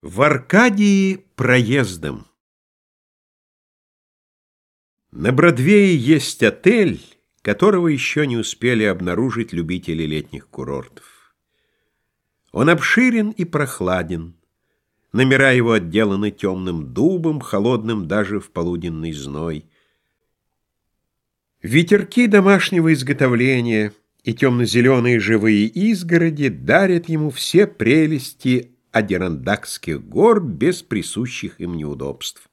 В Аркадии проездом. На Бродвее есть отель, которого еще не успели обнаружить любители летних курортов. Он обширен и прохладен. Номера его отделаны темным дубом, холодным даже в полуденный зной. Ветерки домашнего изготовления и темно-зеленые живые изгороди дарят ему все прелести Адирандакских гор без присущих им неудобств.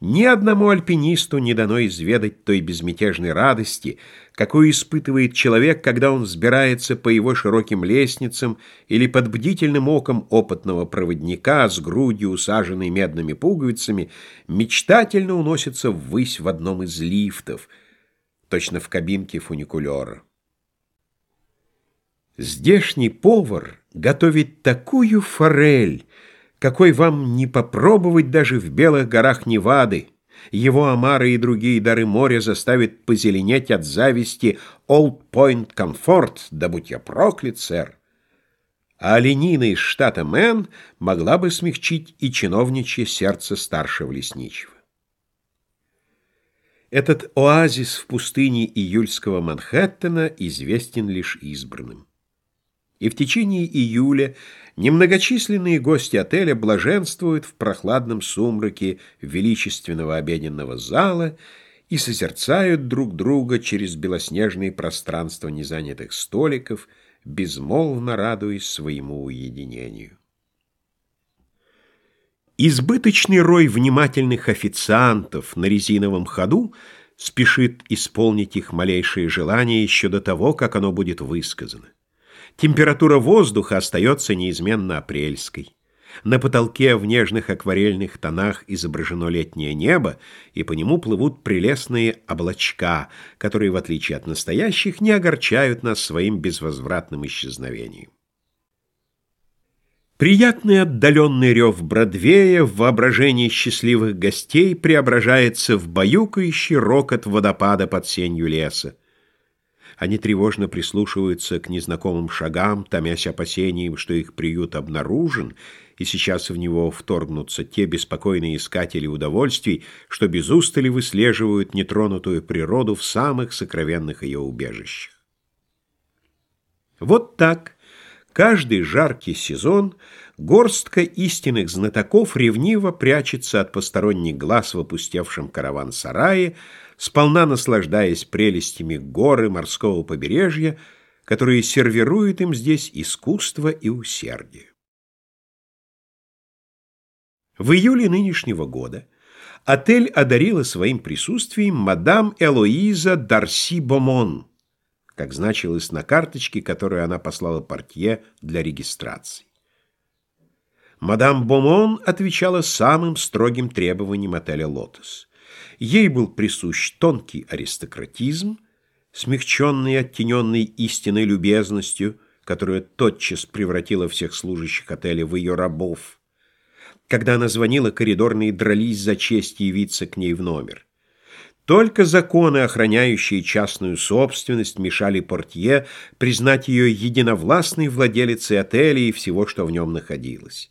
Ни одному альпинисту не дано изведать той безмятежной радости, какую испытывает человек, когда он взбирается по его широким лестницам или под бдительным оком опытного проводника с грудью, усаженной медными пуговицами, мечтательно уносится ввысь в одном из лифтов, точно в кабинке фуникулера. Здешний повар готовит такую форель, какой вам не попробовать даже в белых горах Невады. Его омары и другие дары моря заставят позеленеть от зависти Old Point Comfort, да будь я проклят, сэр. А оленина из штата Мэн могла бы смягчить и чиновничье сердце старшего лесничего. Этот оазис в пустыне июльского Манхэттена известен лишь избранным и в течение июля немногочисленные гости отеля блаженствуют в прохладном сумраке величественного обеденного зала и созерцают друг друга через белоснежные пространства незанятых столиков, безмолвно радуясь своему уединению. Избыточный рой внимательных официантов на резиновом ходу спешит исполнить их малейшее желание еще до того, как оно будет высказано. Температура воздуха остается неизменно апрельской. На потолке в нежных акварельных тонах изображено летнее небо, и по нему плывут прелестные облачка, которые, в отличие от настоящих, не огорчают нас своим безвозвратным исчезновением. Приятный отдаленный рев Бродвея в воображении счастливых гостей преображается в баюкающий рокот водопада под сенью леса. Они тревожно прислушиваются к незнакомым шагам, томясь опасением, что их приют обнаружен, и сейчас в него вторгнутся те беспокойные искатели удовольствий, что без устали выслеживают нетронутую природу в самых сокровенных ее убежищах. Вот так каждый жаркий сезон горстка истинных знатоков ревниво прячется от посторонних глаз в опустевшем караван-сарае, сполна наслаждаясь прелестями горы морского побережья, которые сервируют им здесь искусство и усердие. В июле нынешнего года отель одарила своим присутствием мадам Элоиза Дарси Бомон, как значилось на карточке, которую она послала портье для регистрации. Мадам Бомон отвечала самым строгим требованиям отеля «Лотос». Ей был присущ тонкий аристократизм, смягченный и оттененный истинной любезностью, которая тотчас превратила всех служащих отеля в ее рабов. Когда она звонила, коридорные дрались за честь явиться к ней в номер. Только законы, охраняющие частную собственность, мешали портье признать ее единовластной владелицей отеля и всего, что в нем находилось.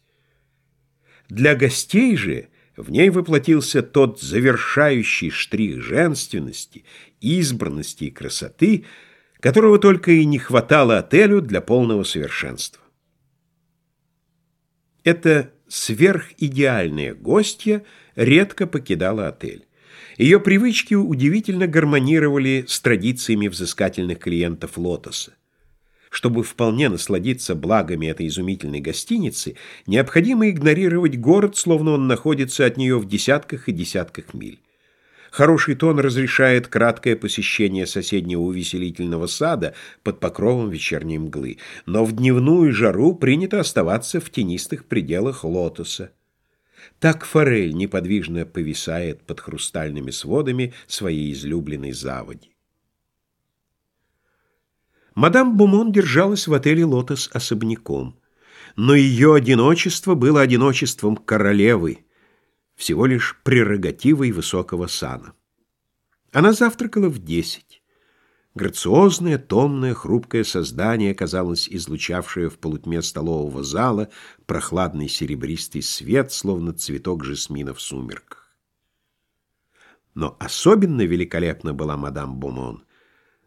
Для гостей же в ней воплотился тот завершающий штрих женственности, избранности и красоты, которого только и не хватало отелю для полного совершенства. Эта сверхидеальная гостья редко покидала отель. Ее привычки удивительно гармонировали с традициями взыскательных клиентов «Лотоса». Чтобы вполне насладиться благами этой изумительной гостиницы, необходимо игнорировать город, словно он находится от нее в десятках и десятках миль. Хороший тон разрешает краткое посещение соседнего увеселительного сада под покровом вечерней мглы, но в дневную жару принято оставаться в тенистых пределах лотоса. Так форель неподвижно повисает под хрустальными сводами своей излюбленной заводи. Мадам Бумон держалась в отеле «Лотос» особняком. Но ее одиночество было одиночеством королевы, всего лишь прерогативой высокого сана. Она завтракала в десять. Грациозное, томное, хрупкое создание, казалось, излучавшее в полутьме столового зала прохладный серебристый свет, словно цветок жасмина в сумерках. Но особенно великолепна была мадам Бомон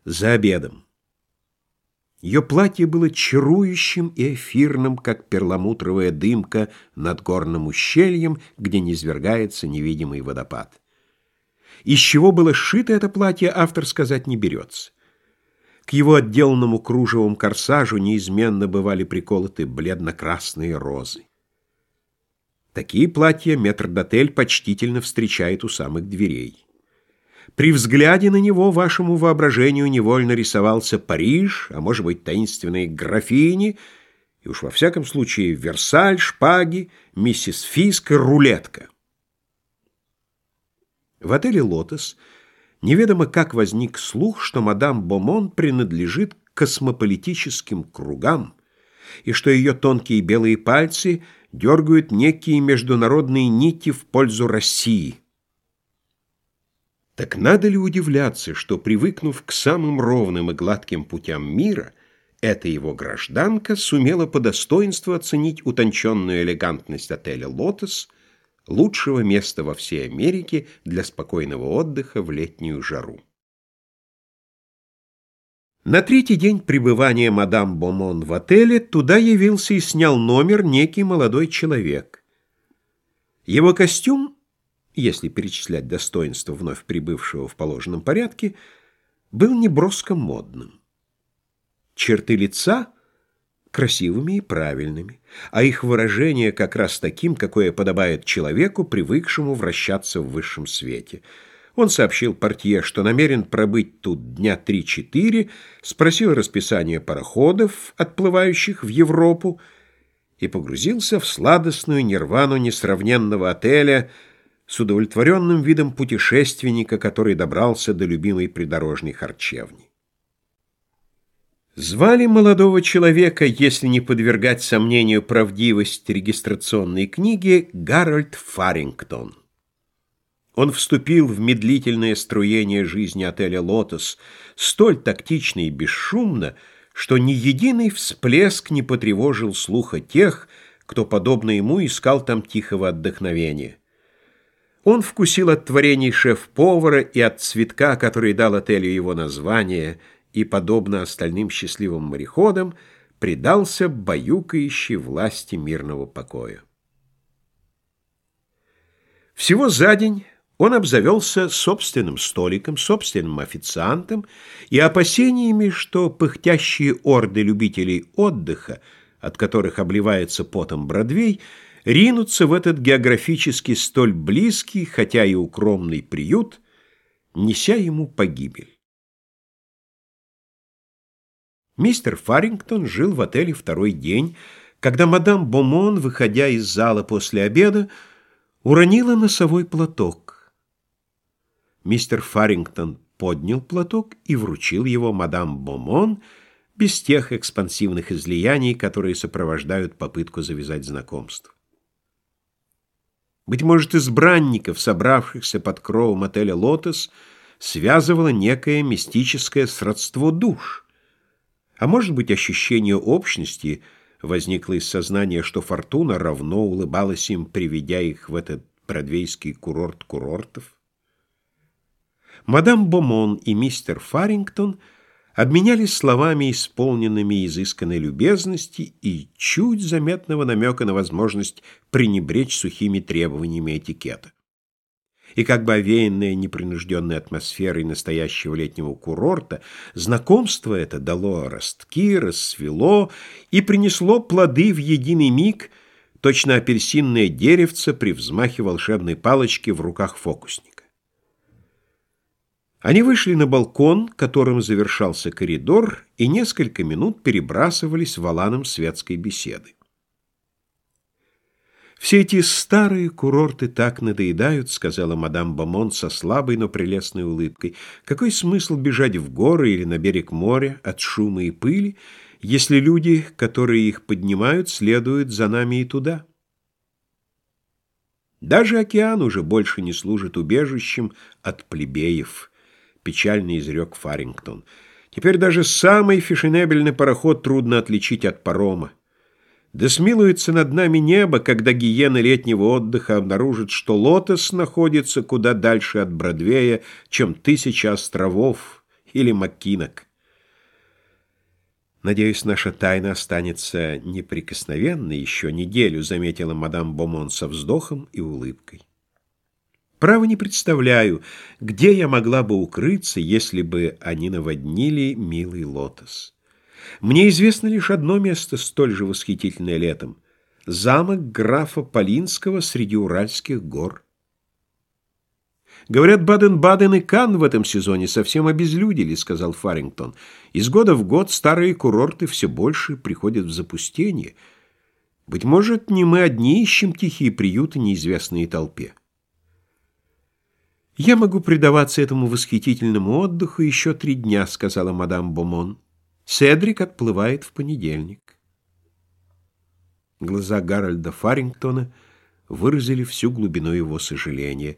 за обедом. Ее платье было чарующим и эфирным, как перламутровая дымка над горным ущельем, где низвергается невидимый водопад. Из чего было сшито это платье, автор сказать не берется. К его отделанному кружевом корсажу неизменно бывали приколоты бледно-красные розы. Такие платья метрдотель почтительно встречает у самых дверей. При взгляде на него вашему воображению невольно рисовался Париж, а может быть таинственные графини, и уж во всяком случае Версаль, шпаги, миссис Фиск и рулетка. В отеле «Лотос» Неведомо как возник слух, что мадам Бомон принадлежит космополитическим кругам, и что ее тонкие белые пальцы дергают некие международные нити в пользу России. Так надо ли удивляться, что, привыкнув к самым ровным и гладким путям мира, эта его гражданка сумела по достоинству оценить утонченную элегантность отеля «Лотос», лучшего места во всей Америке для спокойного отдыха в летнюю жару. На третий день пребывания мадам Бомон в отеле туда явился и снял номер некий молодой человек. Его костюм, если перечислять достоинства вновь прибывшего в положенном порядке, был неброско модным. Черты лица — красивыми и правильными, а их выражение как раз таким, какое подобает человеку, привыкшему вращаться в высшем свете. Он сообщил портье, что намерен пробыть тут дня три-четыре, спросил расписание пароходов, отплывающих в Европу, и погрузился в сладостную нирвану несравненного отеля с удовлетворенным видом путешественника, который добрался до любимой придорожной харчевни. Звали молодого человека, если не подвергать сомнению правдивость регистрационной книги, Гарольд Фарингтон. Он вступил в медлительное струение жизни отеля «Лотос» столь тактично и бесшумно, что ни единый всплеск не потревожил слуха тех, кто, подобно ему, искал там тихого отдохновения. Он вкусил от творений шеф-повара и от цветка, который дал отелю его название – и, подобно остальным счастливым мореходам, предался баюкающей власти мирного покоя. Всего за день он обзавелся собственным столиком, собственным официантом и опасениями, что пыхтящие орды любителей отдыха, от которых обливается потом Бродвей, ринутся в этот географически столь близкий, хотя и укромный приют, неся ему погибель. Мистер Фарингтон жил в отеле второй день, когда мадам Бомон, выходя из зала после обеда, уронила носовой платок. Мистер Фарингтон поднял платок и вручил его мадам Бомон без тех экспансивных излияний, которые сопровождают попытку завязать знакомство. Быть может, избранников, собравшихся под кровом отеля «Лотос», связывало некое мистическое сродство душ — а может быть, ощущение общности возникло из сознания, что фортуна равно улыбалась им, приведя их в этот бродвейский курорт курортов? Мадам Бомон и мистер Фарингтон обменялись словами, исполненными изысканной любезности и чуть заметного намека на возможность пренебречь сухими требованиями этикета и как бы овеянное непринужденной атмосферой настоящего летнего курорта, знакомство это дало ростки, расцвело и принесло плоды в единый миг, точно апельсинное деревце при взмахе волшебной палочки в руках фокусника. Они вышли на балкон, которым завершался коридор, и несколько минут перебрасывались валаном светской беседы. «Все эти старые курорты так надоедают», — сказала мадам Бомон со слабой, но прелестной улыбкой. «Какой смысл бежать в горы или на берег моря от шума и пыли, если люди, которые их поднимают, следуют за нами и туда?» «Даже океан уже больше не служит убежищем от плебеев», — печально изрек Фарингтон. Теперь даже самый фешенебельный пароход трудно отличить от парома. Да смилуется над нами небо, когда гиены летнего отдыха обнаружат, что Лотос находится куда дальше от Бродвея, чем тысяча островов или Маккинок. «Надеюсь, наша тайна останется неприкосновенной еще неделю», заметила мадам Бомон со вздохом и улыбкой. «Право не представляю, где я могла бы укрыться, если бы они наводнили милый лотос». Мне известно лишь одно место, столь же восхитительное летом — замок графа Полинского среди Уральских гор. «Говорят, Баден-Баден и Кан в этом сезоне совсем обезлюдили», — сказал Фарингтон. «Из года в год старые курорты все больше приходят в запустение. Быть может, не мы одни ищем тихие приюты неизвестной толпе». «Я могу предаваться этому восхитительному отдыху еще три дня», — сказала мадам Бомон. Седрик отплывает в понедельник. Глаза Гарольда Фарингтона выразили всю глубину его сожаления.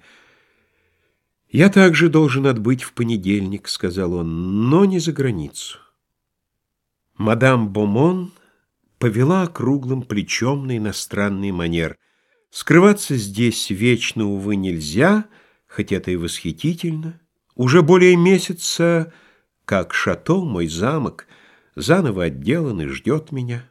«Я также должен отбыть в понедельник», — сказал он, — «но не за границу». Мадам Бомон повела округлым плечом на иностранный манер. Скрываться здесь вечно, увы, нельзя, хоть это и восхитительно. Уже более месяца, как шато, мой замок — заново отделан и ждет меня.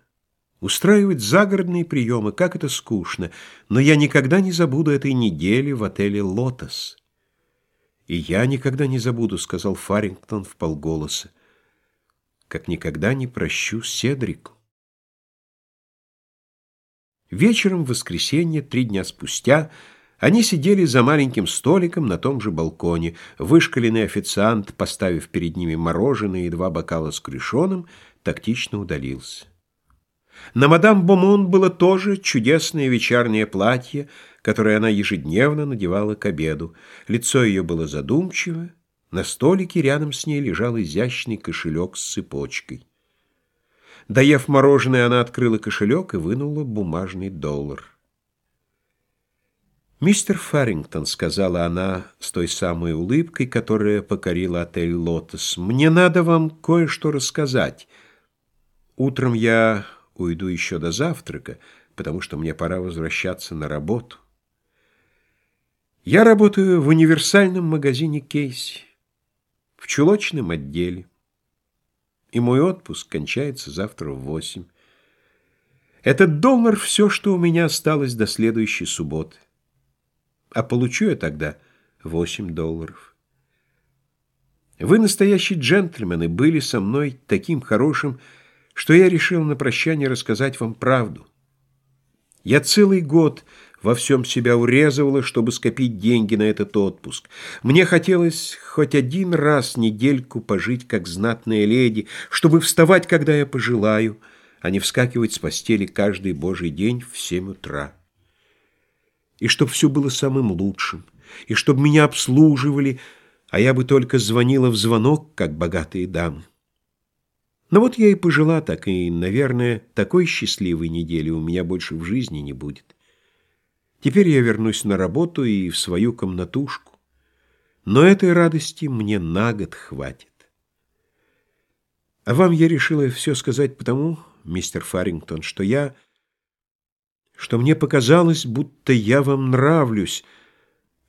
Устраивать загородные приемы, как это скучно, но я никогда не забуду этой недели в отеле «Лотос». «И я никогда не забуду», — сказал Фарингтон в полголоса, «как никогда не прощу Седрику». Вечером в воскресенье, три дня спустя, они сидели за маленьким столиком на том же балконе. Вышкаленный официант, поставив перед ними мороженое и два бокала с крышоном, тактично удалился. На мадам Бомон было тоже чудесное вечернее платье, которое она ежедневно надевала к обеду. Лицо ее было задумчиво, на столике рядом с ней лежал изящный кошелек с цепочкой. Доев мороженое, она открыла кошелек и вынула бумажный доллар. «Мистер Фаррингтон», — сказала она с той самой улыбкой, которая покорила отель «Лотос», — «мне надо вам кое-что рассказать. Утром я уйду еще до завтрака, потому что мне пора возвращаться на работу. Я работаю в универсальном магазине Кейси, в чулочном отделе, и мой отпуск кончается завтра в восемь. Этот доллар — все, что у меня осталось до следующей субботы а получу я тогда 8 долларов. Вы, настоящий джентльмен, и были со мной таким хорошим, что я решил на прощание рассказать вам правду. Я целый год во всем себя урезывала, чтобы скопить деньги на этот отпуск. Мне хотелось хоть один раз недельку пожить как знатная леди, чтобы вставать, когда я пожелаю, а не вскакивать с постели каждый божий день в семь утра и чтобы все было самым лучшим, и чтобы меня обслуживали, а я бы только звонила в звонок, как богатые дамы. Но вот я и пожила так, и, наверное, такой счастливой недели у меня больше в жизни не будет. Теперь я вернусь на работу и в свою комнатушку. Но этой радости мне на год хватит. А вам я решила все сказать потому, мистер Фарингтон, что я что мне показалось, будто я вам нравлюсь,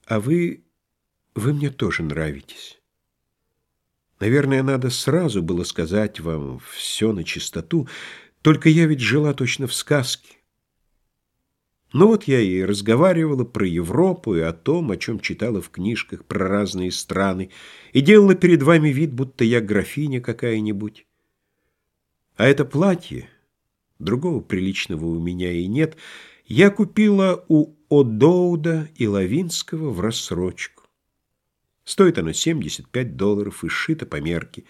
а вы... вы мне тоже нравитесь. Наверное, надо сразу было сказать вам все на чистоту, только я ведь жила точно в сказке. Ну вот я и разговаривала про Европу и о том, о чем читала в книжках про разные страны, и делала перед вами вид, будто я графиня какая-нибудь. А это платье... Другого приличного у меня и нет. Я купила у Одоуда и Лавинского в рассрочку. Стоит оно 75 долларов и сшито по мерке.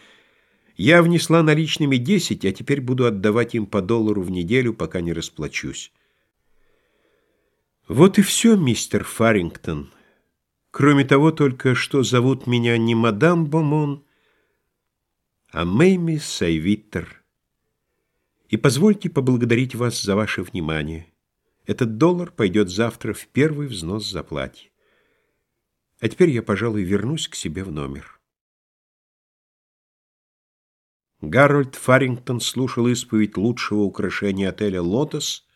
Я внесла наличными 10, а теперь буду отдавать им по доллару в неделю, пока не расплачусь. Вот и все, мистер Фарингтон. Кроме того, только что зовут меня не мадам Бомон, а Мэйми Сайвиттер. И позвольте поблагодарить вас за ваше внимание. Этот доллар пойдет завтра в первый взнос за платье. А теперь я, пожалуй, вернусь к себе в номер. Гарольд Фарингтон слушал исповедь лучшего украшения отеля «Лотос»,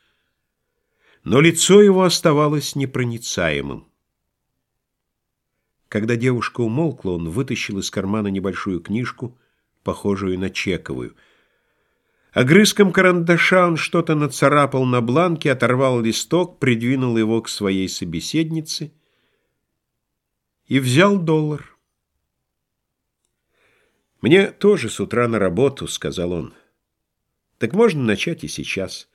но лицо его оставалось непроницаемым. Когда девушка умолкла, он вытащил из кармана небольшую книжку, похожую на чековую. Огрызком карандаша он что-то нацарапал на бланке, оторвал листок, придвинул его к своей собеседнице и взял доллар. «Мне тоже с утра на работу», — сказал он. «Так можно начать и сейчас.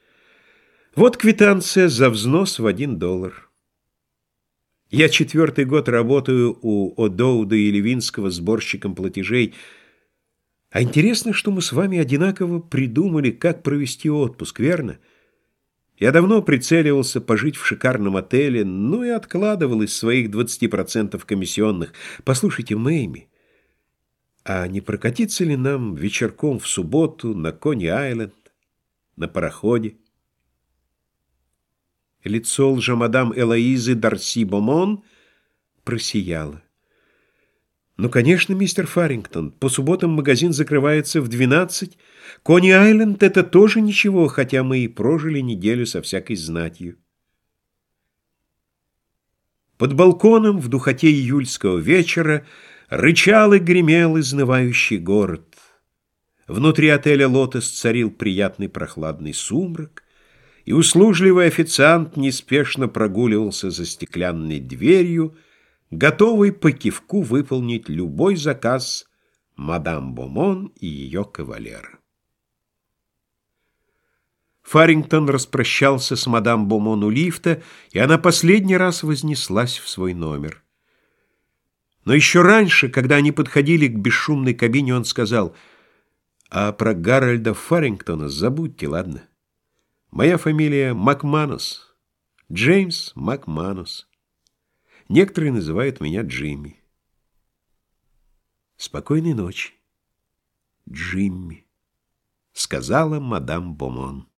Вот квитанция за взнос в один доллар». Я четвертый год работаю у Одоуда и Левинского сборщиком платежей. А интересно, что мы с вами одинаково придумали, как провести отпуск, верно? Я давно прицеливался пожить в шикарном отеле, ну и откладывал из своих 20% комиссионных. Послушайте, Мэйми, а не прокатиться ли нам вечерком в субботу на Кони-Айленд, на пароходе? Лицо лжемадам Элоизы Дарси Бомон просияло. «Ну, конечно, мистер Фарингтон, по субботам магазин закрывается в двенадцать. Кони-Айленд — это тоже ничего, хотя мы и прожили неделю со всякой знатью». Под балконом в духоте июльского вечера рычал и гремел изнывающий город. Внутри отеля «Лотос» царил приятный прохладный сумрак — и услужливый официант неспешно прогуливался за стеклянной дверью, готовый по кивку выполнить любой заказ мадам Бомон и ее кавалера. Фарингтон распрощался с мадам Бомон у лифта, и она последний раз вознеслась в свой номер. Но еще раньше, когда они подходили к бесшумной кабине, он сказал, «А про Гарольда Фарингтона забудьте, ладно?» Моя фамилия Макманус. Джеймс Макманус. Некоторые называют меня Джимми. Спокойной ночи, Джимми, сказала мадам Бомон.